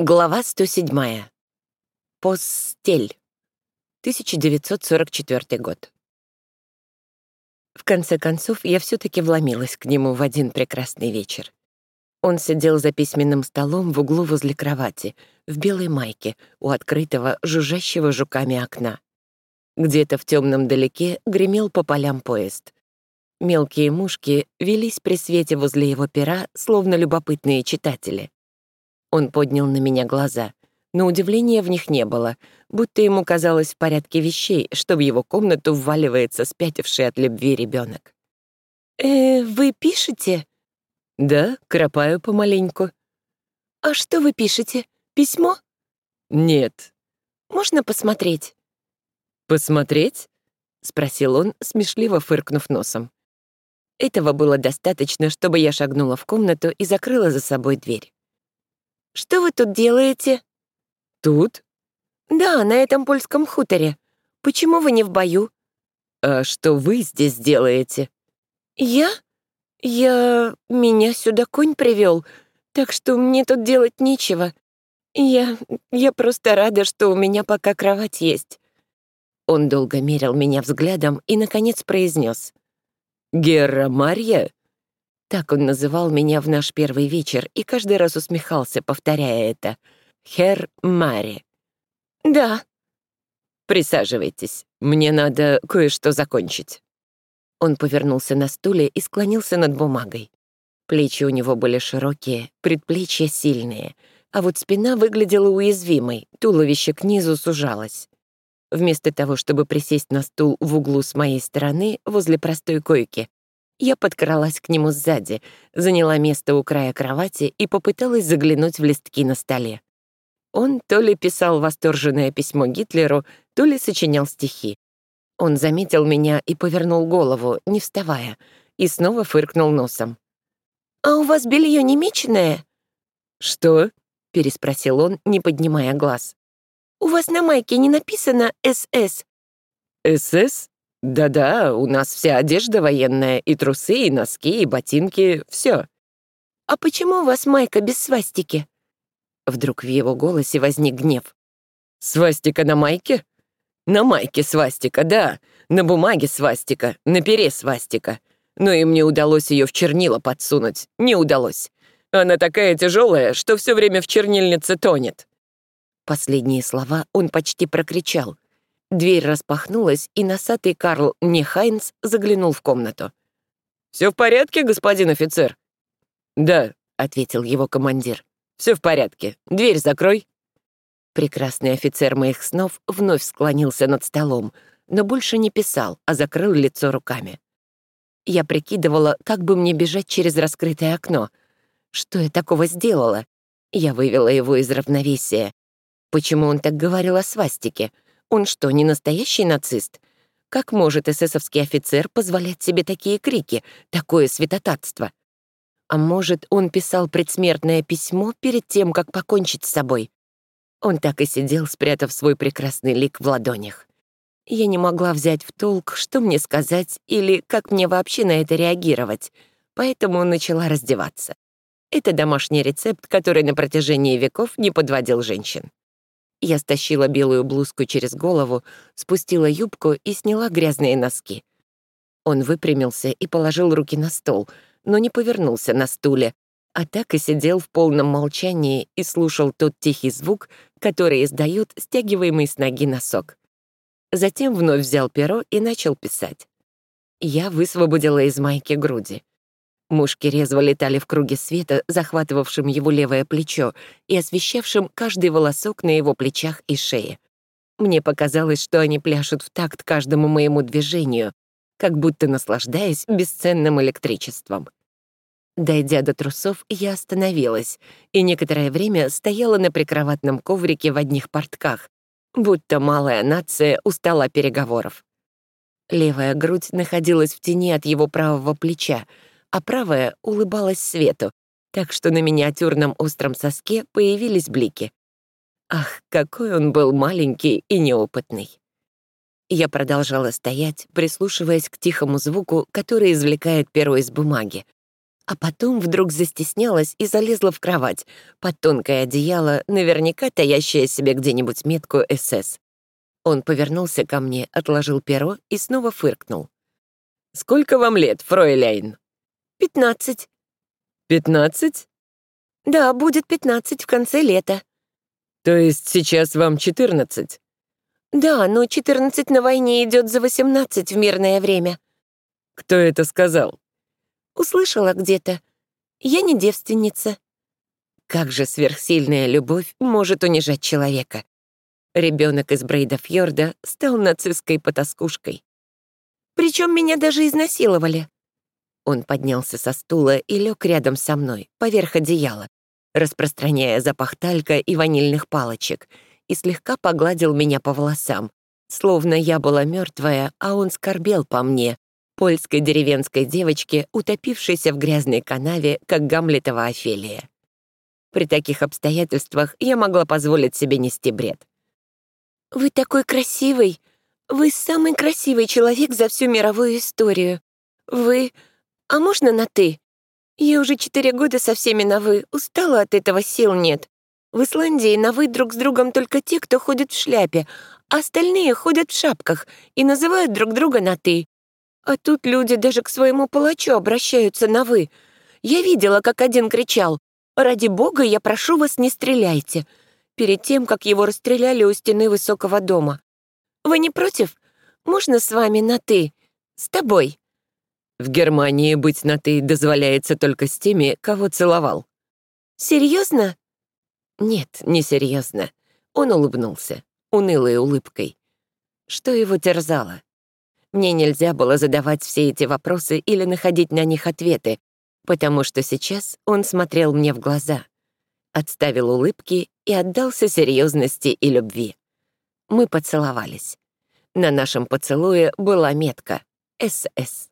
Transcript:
Глава 107. Постель. 1944 год. В конце концов, я все таки вломилась к нему в один прекрасный вечер. Он сидел за письменным столом в углу возле кровати, в белой майке, у открытого, жужжащего жуками окна. Где-то в темном далеке гремел по полям поезд. Мелкие мушки велись при свете возле его пера, словно любопытные читатели. Он поднял на меня глаза, но удивления в них не было, будто ему казалось в порядке вещей, что в его комнату вваливается спятивший от любви ребенок. «Э, вы пишете?» «Да, кропаю помаленьку». «А что вы пишете? Письмо?» «Нет». «Можно посмотреть?» «Посмотреть?» — спросил он, смешливо фыркнув носом. Этого было достаточно, чтобы я шагнула в комнату и закрыла за собой дверь. «Что вы тут делаете?» «Тут?» «Да, на этом польском хуторе. Почему вы не в бою?» «А что вы здесь делаете?» «Я? Я... Меня сюда конь привел, так что мне тут делать нечего. Я... Я просто рада, что у меня пока кровать есть». Он долго мерил меня взглядом и, наконец, произнес: «Герра Марья?» Так он называл меня в наш первый вечер и каждый раз усмехался, повторяя это. «Хер Мари». «Да». «Присаживайтесь. Мне надо кое-что закончить». Он повернулся на стуле и склонился над бумагой. Плечи у него были широкие, предплечья сильные, а вот спина выглядела уязвимой, туловище к низу сужалось. Вместо того, чтобы присесть на стул в углу с моей стороны, возле простой койки, я подкралась к нему сзади, заняла место у края кровати и попыталась заглянуть в листки на столе. Он то ли писал восторженное письмо Гитлеру, то ли сочинял стихи. Он заметил меня и повернул голову, не вставая, и снова фыркнул носом. «А у вас белье не меченое?» «Что?» — переспросил он, не поднимая глаз. «У вас на майке не написано «СС». «СС?» «Да-да, у нас вся одежда военная, и трусы, и носки, и ботинки, все. «А почему у вас майка без свастики?» Вдруг в его голосе возник гнев. «Свастика на майке?» «На майке свастика, да. На бумаге свастика, на пере свастика. Но им не удалось ее в чернила подсунуть. Не удалось. Она такая тяжелая, что все время в чернильнице тонет». Последние слова он почти прокричал, Дверь распахнулась, и носатый Карл Нехайнс заглянул в комнату. «Все в порядке, господин офицер?» «Да», — ответил его командир. «Все в порядке. Дверь закрой». Прекрасный офицер моих снов вновь склонился над столом, но больше не писал, а закрыл лицо руками. Я прикидывала, как бы мне бежать через раскрытое окно. Что я такого сделала? Я вывела его из равновесия. Почему он так говорил о свастике? Он что, не настоящий нацист? Как может эсэсовский офицер позволять себе такие крики, такое святотатство? А может, он писал предсмертное письмо перед тем, как покончить с собой? Он так и сидел, спрятав свой прекрасный лик в ладонях. Я не могла взять в толк, что мне сказать или как мне вообще на это реагировать, поэтому начала раздеваться. Это домашний рецепт, который на протяжении веков не подводил женщин. Я стащила белую блузку через голову, спустила юбку и сняла грязные носки. Он выпрямился и положил руки на стол, но не повернулся на стуле, а так и сидел в полном молчании и слушал тот тихий звук, который издает стягиваемый с ноги носок. Затем вновь взял перо и начал писать. Я высвободила из майки груди. Мушки резво летали в круге света, захватывавшем его левое плечо и освещавшим каждый волосок на его плечах и шее. Мне показалось, что они пляшут в такт каждому моему движению, как будто наслаждаясь бесценным электричеством. Дойдя до трусов, я остановилась и некоторое время стояла на прикроватном коврике в одних портках, будто малая нация устала переговоров. Левая грудь находилась в тени от его правого плеча, а правая улыбалась свету, так что на миниатюрном остром соске появились блики. Ах, какой он был маленький и неопытный. Я продолжала стоять, прислушиваясь к тихому звуку, который извлекает перо из бумаги. А потом вдруг застеснялась и залезла в кровать, под тонкое одеяло, наверняка таящее себе где-нибудь метку СС. Он повернулся ко мне, отложил перо и снова фыркнул. «Сколько вам лет, фройляйн?» «Пятнадцать». «Пятнадцать?» «Да, будет пятнадцать в конце лета». «То есть сейчас вам четырнадцать?» «Да, но четырнадцать на войне идет за восемнадцать в мирное время». «Кто это сказал?» Услышала где-то. Я не девственница. Как же сверхсильная любовь может унижать человека? Ребенок из Брейдафьорда стал нацистской потаскушкой. Причем меня даже изнасиловали. Он поднялся со стула и лег рядом со мной, поверх одеяла, распространяя запах талька и ванильных палочек, и слегка погладил меня по волосам, словно я была мертвая, а он скорбел по мне, польской деревенской девочке, утопившейся в грязной канаве, как Гамлетова Офелия. При таких обстоятельствах я могла позволить себе нести бред. «Вы такой красивый! Вы самый красивый человек за всю мировую историю! Вы... А можно на «ты»? Я уже четыре года со всеми на «вы», устала от этого, сил нет. В Исландии на «вы» друг с другом только те, кто ходит в шляпе, а остальные ходят в шапках и называют друг друга на «ты». А тут люди даже к своему палачу обращаются на «вы». Я видела, как один кричал «Ради бога, я прошу вас, не стреляйте», перед тем, как его расстреляли у стены высокого дома. «Вы не против? Можно с вами на «ты»? С тобой?» В Германии быть на «ты» дозволяется только с теми, кого целовал. «Серьезно?» Нет, не серьезно. Он улыбнулся, унылой улыбкой. Что его терзало? Мне нельзя было задавать все эти вопросы или находить на них ответы, потому что сейчас он смотрел мне в глаза, отставил улыбки и отдался серьезности и любви. Мы поцеловались. На нашем поцелуе была метка «СС».